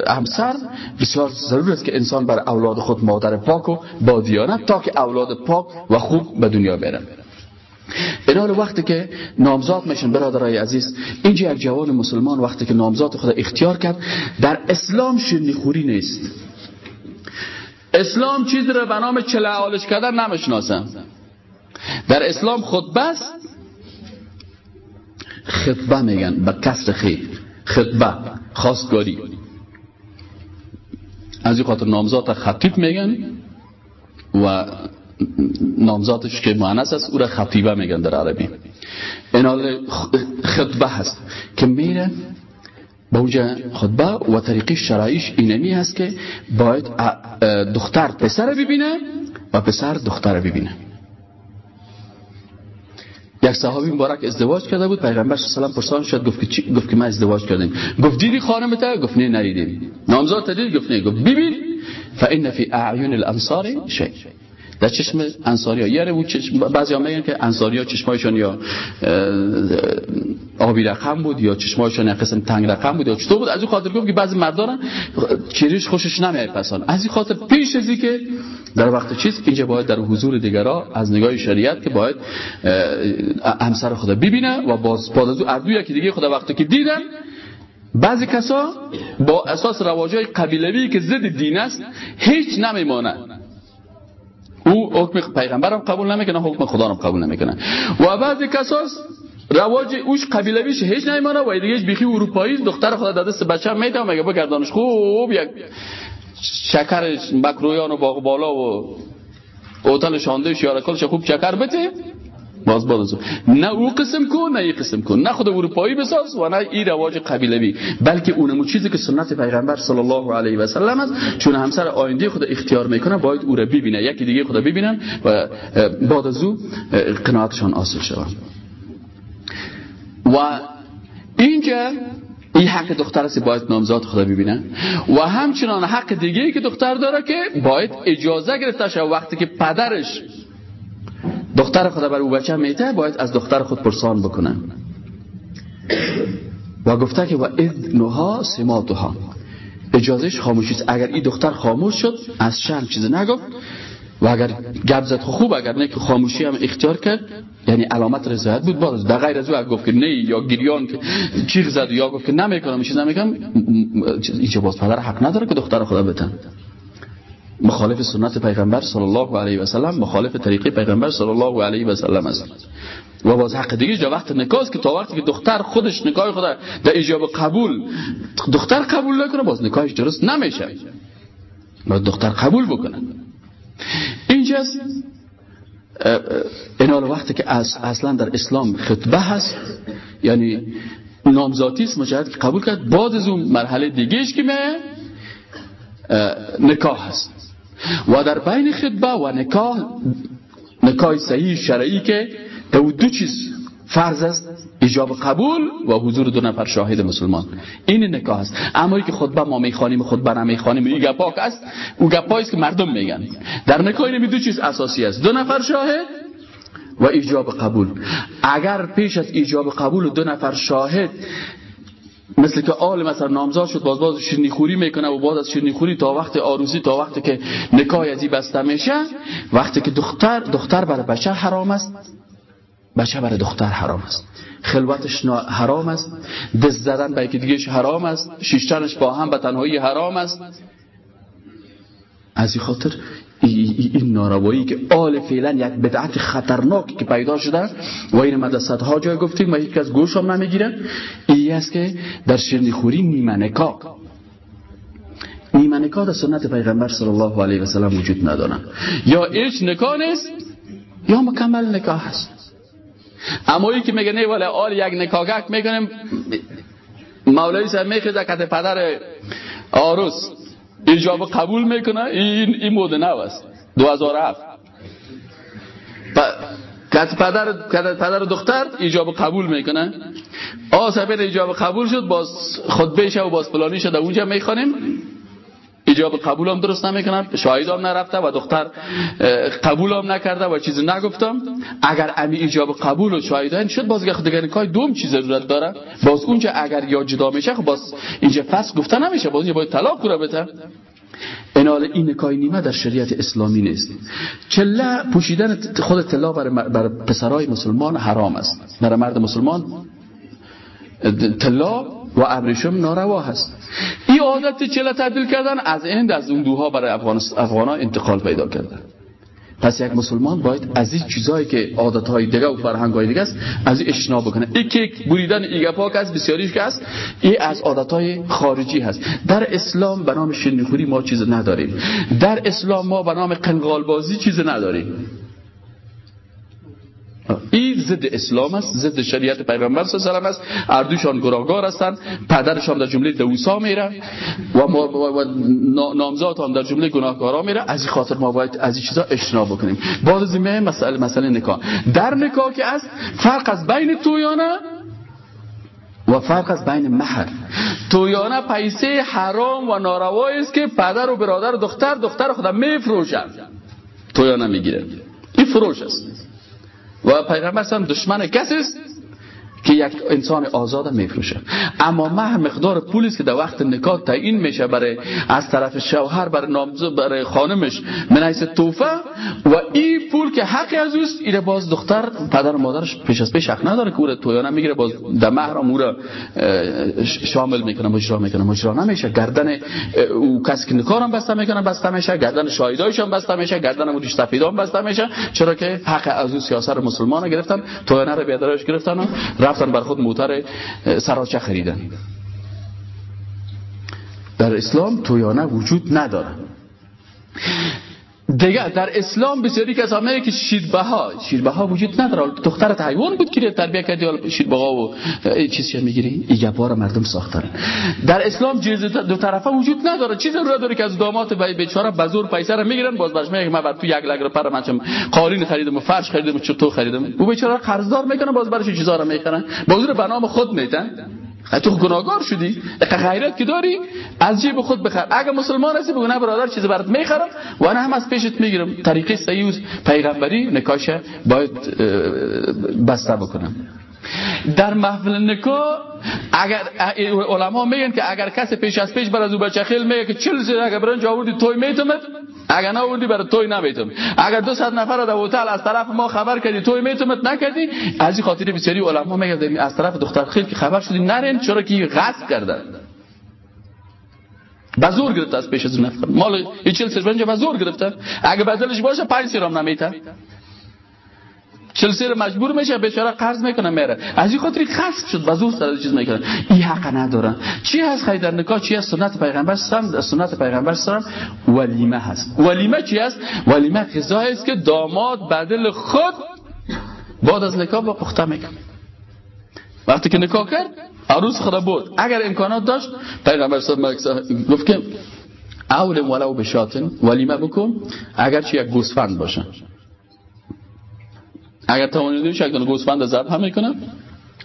همسر بسیار ضرور است که انسان بر اولاد خود مادر پاک و با دیانت تا که اولاد پاک و خوب به دنیا برن این وقتی که نامزاد میشن برادرای عزیز اینجا یک جوان مسلمان وقتی که نامزاد خود اختیار کرد در اسلام شیرنی خوری نیست. اسلام چیز را به نام چله کردن نمی‌شناسن در اسلام خطبه است خطبه میگن به کسر خیر خطبه خواستگاری. از این خاطر نامزاد خطیب میگن و نامزادش که معنیس است او را خطیبه میگن در عربی. این خطبه هست که میره با اونجا خطبه و طریقی شرایش اینمی هست که باید دختر پسر ببینه و پسر دختر ببینه. یک صحابی مبارک ازدواج کرده بود پیغمبر صلی الله علیه و پرسان شد گفت که گفت که ما ازدواج کردیم گفت دیدی خانم گفت نه ندیدیم نامزاد دیدی؟ گفت نه. گفت ببین. فان فی اعین الانصار شیء. در چشم انصاری ها یاره بود چشم بعضی هم میگن که انصاری ها چشمایشان یا آبی رقم بود یا چشمایشان یک قسم تنگ رقم بود یا چطور بود؟ از این خاطر گفت که بعضی مردان چریش خوشش نمیاد پسان از این خاطر پیش ازی که در وقت چیز اینجا باید در حضور دیگرا از نگاه شریعت که باید همسر خدا ببینه و باز باز از دو یکی دیگه خدا وقتی که دیدن بعضی کسا با اساس رواجای قبیلوی که ضد دین است هیچ نمیمانه او حکم پیغمبرم قبول نمی‌کنه حکم خدا رو قبول نمی‌کنه. و بعضی کساس رواج اوش قبیلویش هیچ نمیمانه و دیگه بیخی اروپایی دختر خدا داده سه بچه میده و میگه بگردانش خوب یک شکر بکرویان و باغ بالا و اوتل شانده شیارکلش خوب شکر بده. باز باز نه او قسم کن نه ای قسم کن نه خود اروپایی بساز و نه این رواج قبیلوی. بلکه اونمو چیزی که سنت پیغمبر صلی الله علیه و سلم است. چون همسر آینده خود اختیار می‌کنه باید او را ببینه. یکی دیگه خدا ببینن و بعد از او قناعتشان حاصل شود. و اینجا این حق دختر است باید نامزاد خدا ببینه. و همچنان حق دیگه که دختر داره که باید اجازه گرفته شود وقتی که پدرش دختر خود بر او بچه میته باید از دختر خود پرسان بکنه. و گفته که و اذنها سماتها. اجازهش است. اگر این دختر خاموش شد از شرم چیز نگفت. و اگر گپ زد خوب اگر نه که خاموشی هم اختیار کرد. یعنی علامت رضایت بود. باز در غیر از او گفت که نه یا گریان که چیغ زد یا گفت که نمی‌کنم چیز نمی‌کنم اینجا باز پدر حق نداره که دختر خدا بتن. مخالف سنت پیغمبر صلی الله علیه و سلم مخالف طریقه پیغمبر صلی الله علیه و سلم است. و باز حق دیگه جا وقت نکاس که تا وقتی که دختر خودش نکاح خدا در ایجاب قبول دختر قبول نکنه باز نکاحش درست نمیشه. باید دختر قبول بکنه. اینجاست این وقتی که اصلا در اسلام خطبه هست یعنی نامزاتی است مجرد که قبول کرد بعد از اون مرحله دیگهش که نکاح هست. و در بین خطبه و نکاح نکاح صحیح شرعی که دو چیز فرض است ایجاب قبول و حضور دو نفر شاهد مسلمان. این نکاح است. اما که خطبه ما می‌خوانیم خطبه نمی‌خوانیم این گپاک است. او گپایی که مردم میگن. در نکاح این دو چیز اساسی است. دو نفر شاهد و ایجاب قبول. اگر پیش از ایجاب قبول دو نفر شاهد مثل که آل مثلا نامزاد شد باز باز شیرینی خوری می‌کنه و باز از شیرینی خوری تا وقت آروسی تا وقتی که نکاح ازی بسته میشه وقتی که دختر دختر برای بچه حرام است. بچه برای دختر حرام است. خلوتش حرام است. دست زدن به یکی دیگهش حرام است. شیشتنش با هم به تنهایی حرام است. از این خاطر این ناروایی که آل فعلا یک بدعت خطرناک که پیدا شده و این مدرسات ها جای گفتیم و هیچ کس گوش هم نمی‌گیره. این است که در شیرنی خوری نیمه نکاح در سنت پیغمبر صلی الله علیه و سلم وجود نداره. یا هیچ نکاح نیست یا مکمل نکاح هست اما ای که میگه نه ولی آل یک نکاحک می‌کنیم مولوی صاحب میخیزه که پدر آروس. ایجاب قبول می‌کنه؟ این این مود نو است. 2007 کت پدر پدر دختر؟ ایجاب قبول می‌کنه؟ آسفر ایجاب قبول شد. باز خود و باز فلانی شد اونجا می‌خوانیم. ایجاب قبول هم درست نمی‌کنم شاهد هم نرفته و دختر قبول هم نکرده و چیزی نگفتم. اگر امی ایجاب قبول و شاهدان شد باز دیگه نکای دوم چیز ضرورت داره. باز اونجا اگر یا جدا میشه خب باز اینجا فسخ گفته نمیشه باز باید طلاق کنه بته انال این نکای نیمه در شریعت اسلامی نیست. چله پوشیدن خود طلا برای, برای پسرای مسلمان حرام است. برای مرد مسلمان طلا و ابریشم ناروا هست. این عادت چلا تبدیل کردن از این از اون دوها برای افغان ها انتقال پیدا کرده. پس یک مسلمان باید از این چیزهایی که عادت های دیگه و فرهنگ های دیگه است از این اجتناب بکنه. یک یک بریدن ایگا پاک است بسیاریش که است این از عادت های خارجی هست. در اسلام به نام شنیخوری ما چیز نداریم. در اسلام ما به نام قنقال بازی چیز نداریم. این ضد اسلام است ضد شریعت پیغمبر صلی الله علیه و است. اردوشان گناهگار هستند پدرشان در جمله دوسا میره و, و در جمله گناهکارا میره. از این خاطر ما باید از این چیزا اجتناب بکنیم. بعد از این مسئله مسئله نکاح. در نکاح که است فرق از بین تویانه و فرق از بین مهر. تویانه پیسه حرام و ناروایی است که پدر و برادر و دختر دختر خودم میفروشند تویانه می‌گیره. این فروش است. و پیغمبر هم دشمن کسی است. که یک انسان آزاد میفروشه. اما مهر مقدار پولی که در وقت نکاح تعیین میشه برای از طرف شوهر برای نامزد برای خانمش من توفه و این پول که حق از اوست این باز دختر پدر و مادرش پیش از پیش حق نداره که او تویانه می‌گیره باز در مهر او شامل می‌کنه مجرا می‌کنه مجرا نمیشه. گردن او کسی که نکاح هم بسته می‌کنه بسته میشه. گردن شاهدایش هم بسته میشه. گردن مودش سفیدان بسته میشه. چرا که حق از او سیاست مسلمان گرفتن تویانه رو بیادرش گرفتن رفتن بر خود موتر سراچه خریدن. در اسلام تویانه وجود نداره دیگه در اسلام بسیاری کسا میگه که شیربه ها شیربه ها وجود نداره. دخترت حیوان بود که تربیه کردی شیربه ها و چیزی می‌گیری؟ ایگه بار مردم ساختن. در اسلام جیز دو طرفه وجود نداره. چیز رو داره که از دامات بیچاره بزور پیسه رو می‌گیرن. باز برش میگه من تو یک لگ رو پر من قالین خریدم و فرش خریدم و چطور خریدم؟ او بیچاره قرضدار می‌کنه باز برش چیزا رو می‌خرن. باز رو به نام خود میتن تو گناهگار شدی؟ غیرت که داری؟ از جیب خود بخر. اگه مسلمان هستی بگو نه برادر چیز برات می‌خرم. و نه هم از پیشت می‌گیرم. طریقه صحیح پیغمبری نکاش باید بسته بکنم. در محفل نکاح اگر علما میگن که اگر کسی پیش از پیش بر از او بچه خیل میگه که چل سیر اگر برنج آوردی توی میتومد. اگر نه آوردی برای توی نمیتم اگر دو صد نفر در هتل از طرف ما خبر کردی توی میتومد نکردی از این خاطر بسیاری علما میگن از طرف دختر خیل که خبر شدی نرین چرا که غصب کردن بزور گرفته از پیش از نفر. مال این چل سیر برنج بزور گرفته. اگر بدلش باشه پنج سیرام نمیتن چلسی مجبور میشه بیچاره قرض می‌کنه میره. از این خاطر خاص شد و سر چیز می‌کنه. این حق ندارن چی هست خیلی در نکاح؟ چی هست سنت پیغمبر سلام سنت پیغمبر سلام ولیمه هست. ولیمه چی هست؟ ولیمه غذایی است که داماد بدل خود بعد از نکاح با پخته می‌کنه. وقتی که نکاح کرد عروس خدا بود. اگر امکانات داشت پیغمبر سلام گفت که اول ولو بشاتن ولیمه بکن. اگر چی یک گوسفند باشه. اگر توانید دونه گوسفند ذبح می‌کنه.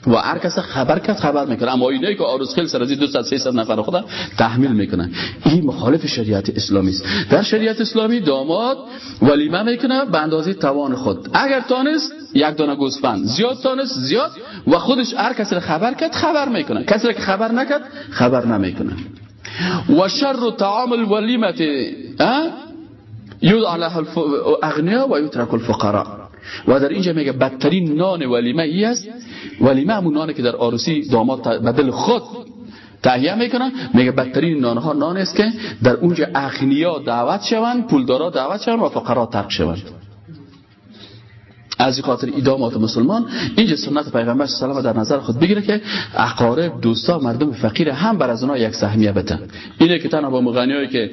و هر کس خبر کرد خبر می‌کنه. اما اینه که آروز خیل سر از 200 300 نفر خدا تحمیل می‌کنه. این مخالف شریعت اسلامی است. در شریعت اسلامی داماد ولیمه می‌کنه به اندازه توان خود. اگر تانست یک دانه گوسفند. زیاد تانست زیاد. و خودش هر کسی خبر کرد خبر می‌کنه. کسی که خبر نکرد خبر نمی‌کنه. و شر طعام الولیمه یود علیها الاغنیا و یترک الفقراء. و در اینجا میگه بدترین نان ولیمه ای است. ولیمه همون نانه که در آروسی داماد بدل خود تهیه می‌کنن. میگه بدترین نان ها نان است که در اونجا اغنیا دعوت شوند پولدارا دعوت شوند و فقرا ترک شوند. از این خاطر ایدامات مسلمان اینجا سنت پیغمبر صلی الله در نظر خود بگیره که اقارب دوستا مردم فقیر هم بر از اونها یک سهمیه بتن. اینه که تنها با مغنیایی که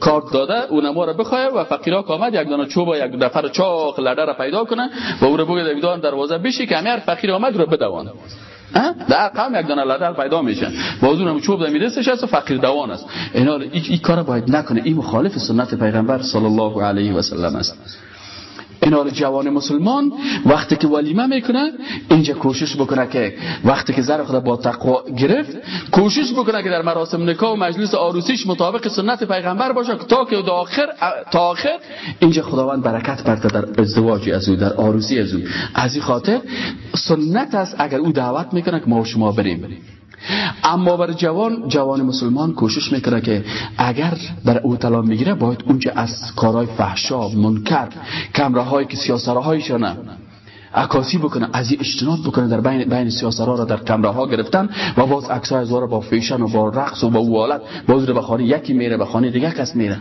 کارت داده اونما رو بخواه و فقیرا کامد یک دانه چوب و یک دفر چاق لده را پیدا کنه و او رو بگه دان دروازه بشی که هر فقیر آمد رو بدوان. در قوم یک دانه لده پیدا میشن. بازون هم چوب در دستش هست و فقیر دوان است. اینا این کار باید نکنه. این مخالف سنت پیغمبر صلی الله علیه و سلم است. اینال جوان مسلمان وقتی که ولیمه می‌کنه اینجا کوشش بکنه که وقتی که زر خدا با تقوا گرفت کوشش بکنه که در مراسم نکاح و مجلس آروسیش مطابق سنت پیغمبر باشه تا که تا آخر تا آخر اینجا خداوند برکت برده در ازدواجی از او در آروسی از او. از این خاطر سنت است اگر او دعوت می‌کنه که ما شما بریم. اما بر جوان جوان مسلمان کوشش می‌کنه که اگر در او طلا می‌گیره باید اونجا از کارهای فحشا منکر کمره هایی که سیاسره عکاسی بکنه از این اجتناب بکنه در بین بین سیاسرها را در کمره ها گرفتن و باز عکسای از با فیشن و با رقص و با والت باز رو به خانه یکی میره به خانه دیگه کس میره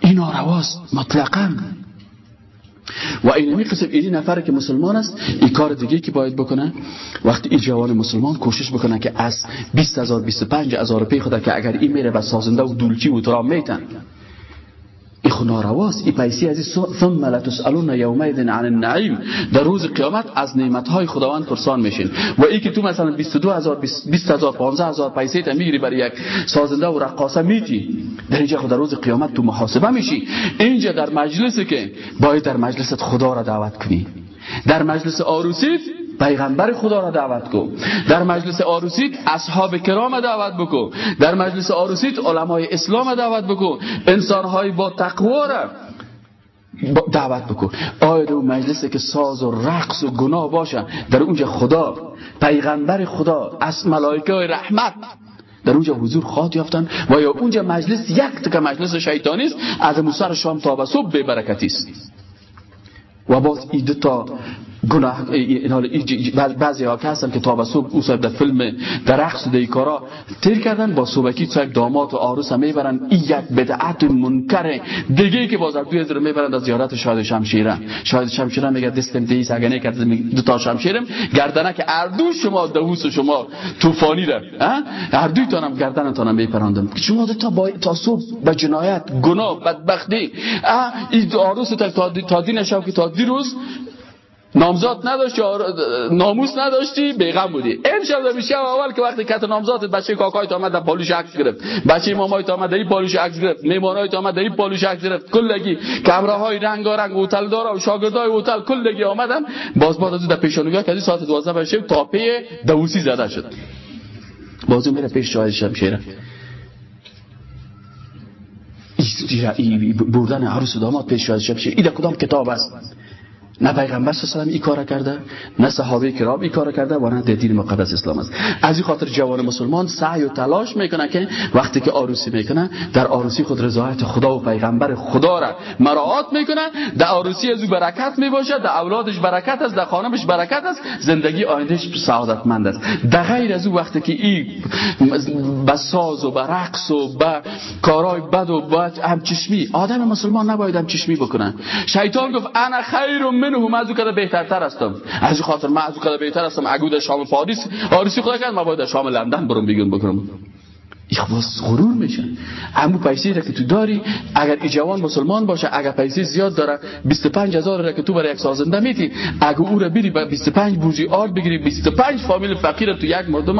این نارواست مطلقا و اینمی قسم اینی نفر که مسلمان است این کار دیگه که باید بکنه؟ وقتی این جوان مسلمان کوشش بکنه که از 20 هزار 25 هزار پی خدا که اگر این میره به سازنده و دولچی و ترام میتن. این خو نارواست. این پیسی از ثم لتسئلن یومئذ عن النعیم. در روز قیامت از نعمت های خداوند پرسان میشین. و ای که تو مثلا 22000 20000 15000 پیسه تا می‌گیری برای یک سازنده و رقاصه میتی در اینجا خود در روز قیامت تو محاسبه میشی. اینجا در مجلسی که باید در مجلست خدا را دعوت کنی. در مجلس آروسیت پیغمبر خدا را دعوت کو در مجلس آروسیت اصحاب کرام دعوت بکو در مجلس آروسیت علمای اسلام دعوت بکو انسانهای با تقوا را دعوت بکن. آیا اون مجلسی که ساز و رقص و گناه باشه در اونجا خدا پیغمبر خدا از ملائکه رحمت. در اونجا حضور خواهد یافتن. و یا اونجا مجلس یک تک مجلس شیطانی است. از موسر شام تا به صبح به برکتی است. و باز این تا گناه بعضی ها که هستن که تا به او در فیلم در رقص و کارا تیر کردن با صبحکی یک داماد و آروس هم می‌برن. این یک بدعت منکر دیگه که باز دوی زیر می‌برن از زیارت شاهد شمشیره شاهد شمشیره میگه دستم دیس اگه کرد دو تا شمشیرم گردنه که اردو شما دووس شما طوفانی را اردوی تانم گردن تانم میپراندم. شما تا با تا صبح به جنایت گناه بدبختی این آروس تا تا دین شب که تا دیروز نامزاد نداشتی ناموس نداشتی بیغم بودی. امشب میشه اول که وقتی کت نامزاد بچه کاکای تا آمد در پالوش عکس گرفت. بچه مامای تا آمد در پالوش عکس گرفت. میمانای تا آمد در پالوش عکس گرفت. کلگی کامره های رنگارنگ هتل دارا و شاگردای هتل کلگی آمدن. باز باز از در پیشانوگاه که ساعت 12 بشه تاپه دوسی زده شد. بازو میره پیش شاهد شمشیره بردن عروس داماد پیش شاهد شمشیره این کدام کتاب است؟ نه پیغمبر صلی الله این کار کرده نه صحابه کرام این کار کرده و نه دین مقدس اسلام است. از این خاطر جوان مسلمان سعی و تلاش می‌کنه که وقتی که آروسی می‌کنه در آروسی خود رضایت خدا و پیغمبر خدا را مراعات می‌کنه در آروسی از او برکت می‌باشه در اولادش برکت است در خانمش برکت است زندگی آیندهش سعادتمند است. در غیر از او وقتی که این به ساز و به رقص و به کارهای بد و بد همچشمی آدم مسلمان نباید همچشمی بکنه. شیطان گفت انا خیر من منه از او کده بهترتر هستم. از خاطر من از او کده بهتر هستم. اگه در شام پاریس آریسی خدا کرد من باید شام لندن برم بیگون بکنم. باز غرور میشن. اما پیسه را که تو داری اگر ای جوان مسلمان باشه اگر پیسه زیاد داره 25 هزار را که تو برای یک سازنده میتی اگر او را بری با 25 بورجی آرد بگیری 25 فامیل فقیر تو یک مردم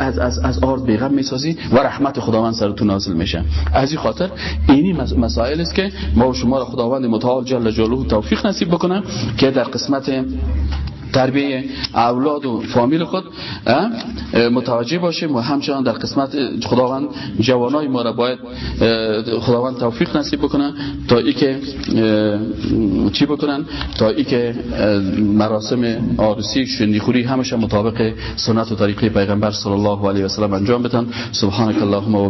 از از از آرد بیغم می‌سازی و رحمت خداوند تو نازل میشه. از این خاطر اینی مسائل است که ما و شما را خداوند متعال جل جلاله توفیق نصیب بکنه که در قسمت تربیه اولاد و فامیل خود متوجه باشیم و همچنان در قسمت خداوند جوانای ما را باید خداوند توفیق نصیب بکنن تا ای که چی بکنن؟ تا ای که مراسم عروسی شندیخوری همش مطابق سنت و طریقه پیغمبر صلی الله علیه و سلم انجام بدن. سبحانك اللهم و